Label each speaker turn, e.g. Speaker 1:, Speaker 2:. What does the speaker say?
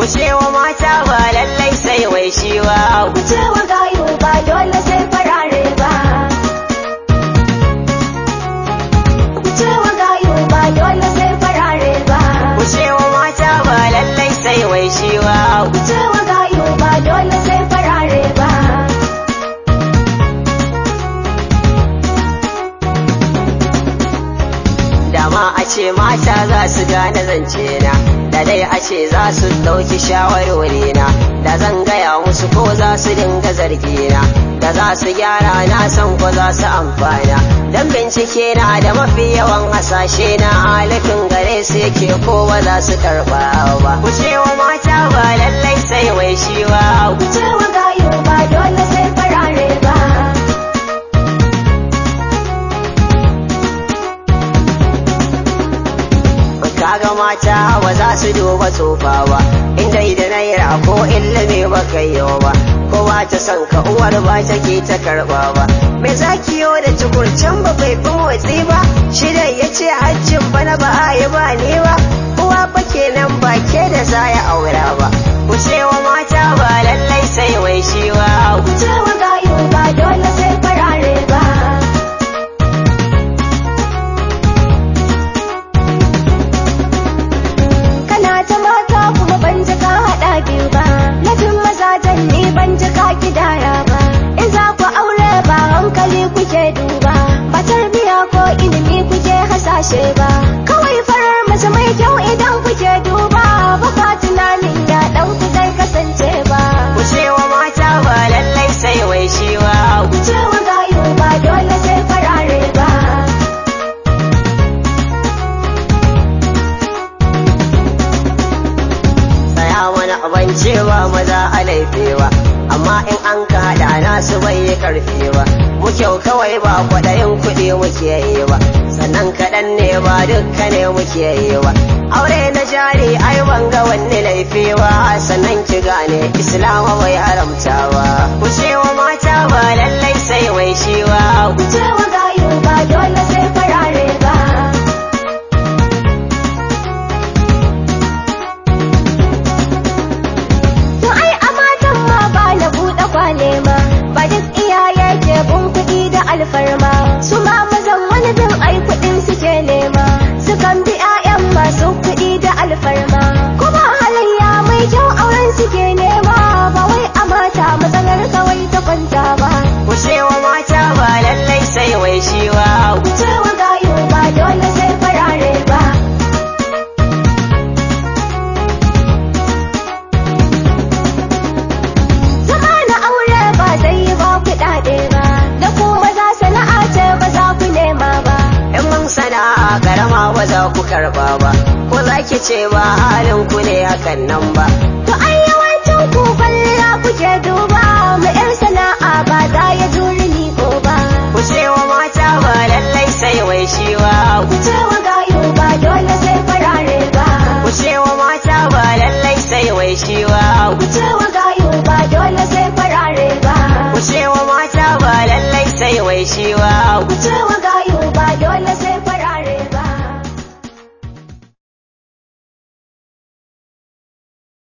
Speaker 1: ku cewa mata ba lallai sai wai shi ba
Speaker 2: Ku ce wa gayu ba dole sai farare ba. Ku ce wa gayu ba dole sai farare ba.
Speaker 1: ku cewa mata ba lallai sai wai shi ba
Speaker 2: Ku ce wa gayu ba dole sai farare ba.
Speaker 1: dama a ce mata za su gane zance na da dai a ce za su ɗauki shawarwari na da zan gaya musu ko za su dinga zargi na da za su gyara na san ko za su amfana. Dan bincike na da mafi yawan hasashe na alifin gare su yake ko ba za su karɓa ba. Ku ce wa mata ba lallai sai wai shi ba. Kaga mata ba za su duba tsofa ba. Inda da naira ko ilimi ba kai ba. Ko ba ta san ka uwar ba take ta karɓa ba. Me zakiyo da tukurcin ba bai tsaya wani abance ba maza a laifewa amma in an ka haɗa nasu bai yi ƙarfi ba. Mu kyau kawai ba kwaɗayin kuɗi muke yi ba. Sannan kaɗan ne ba dukka ne muke yi ba. Aure na jari ai ban ga wani laifi ba. Sannan ki gane islama bai haramta ba. Ku ce wa mata ba lallai sai wai shi ba.
Speaker 2: Ku matsalar kawai ta kwanta ba.
Speaker 1: ku ce wa mata ba lallai sai wai shi ba
Speaker 2: Ku ce wa gayu ba dole sai farare ba. Zama na aure ba zai yi ba kuɗaɗe ba, da ku maza sana'a ce ba za ku nema ba.
Speaker 1: in mun sana'a karama ba za ku karɓa ba ko za ki ce ba halin ku ne hakan nan ba ba
Speaker 2: Ku ce wa gayu ba dole sai farare ba.
Speaker 1: ku ce wa mata ba lallai sai wai shi ba
Speaker 2: Ku ce wa gayu ba dole sai farare ba.
Speaker 1: ku ce wa mata ba lallai sai wai shi ba
Speaker 2: Ku ce wa